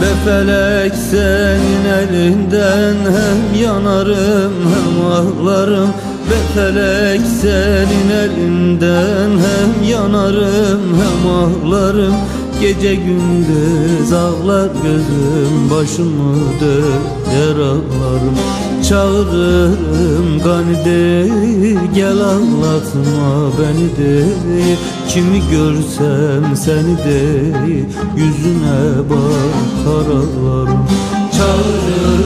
Be felek senin elinden hem yanarım hem ağlarım. Be felek senin elinden hem yanarım hem ağlarım Gece gündüz ağlar gözüm başımı döner ağlarım. Çağırırım ganide gel anlatma beni de Kimi görsem seni de yüzüne bakar ağlarım. Çağırırım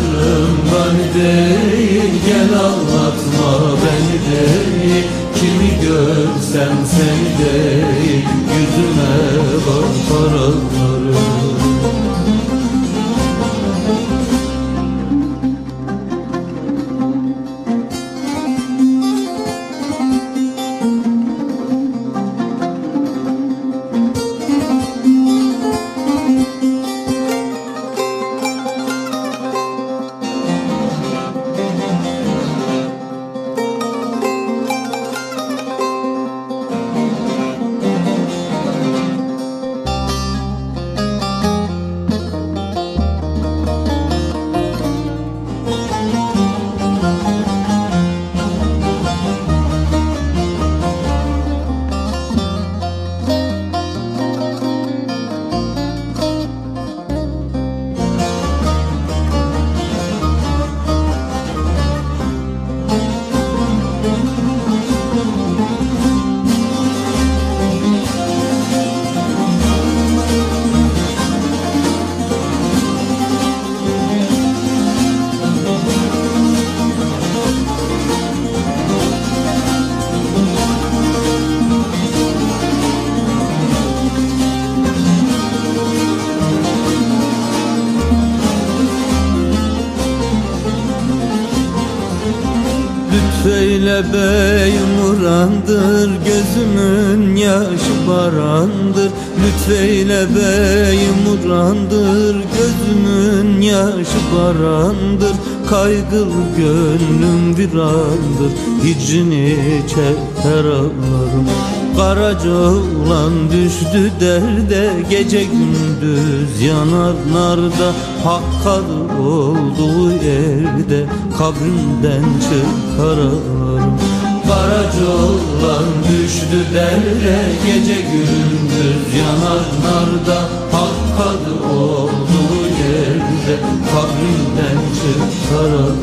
yüzüne bakar ağlarım Lütfeyle beyim urandır Gözümün yaşı barandır Lütfeyle beyim urandır Gözümün yaşı barandır Kaygılı gönlüm virandır Hicrini çeker ağlarım. Karaca oğlan düştü derde Gece gündüz yanar narda Hakkalı olduğu yerde Kabrimden çıkararım Karaca oğlan düştü derde Gece gündüz yanar narda. Hakkalı olduğu yerde Kabrimden çıkararım